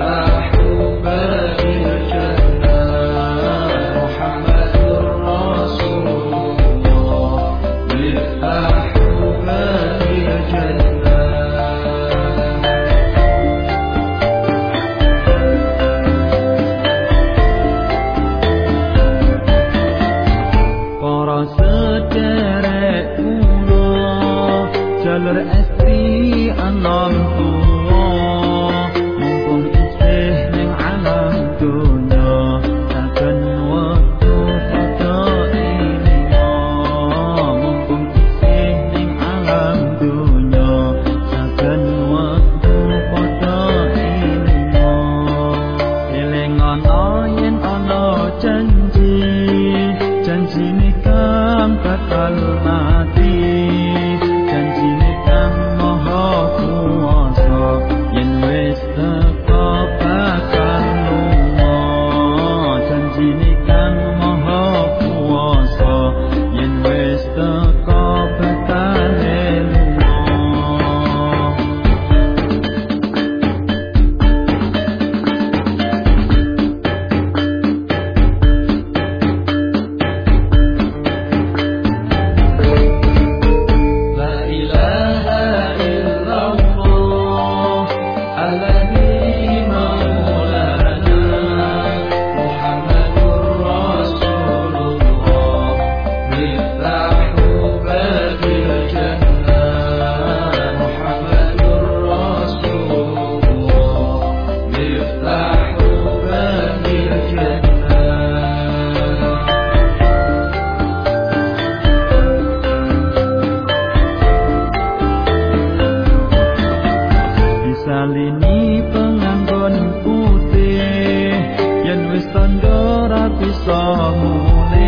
محبوبنا إلى الجنة محمد رسول الله بالمحبوبنا إلى الجنة Para saudaraku, jalur asri anamku. සිනිකම් කතල් මාත Nalini penganggon putih Yen wis tandur aku samune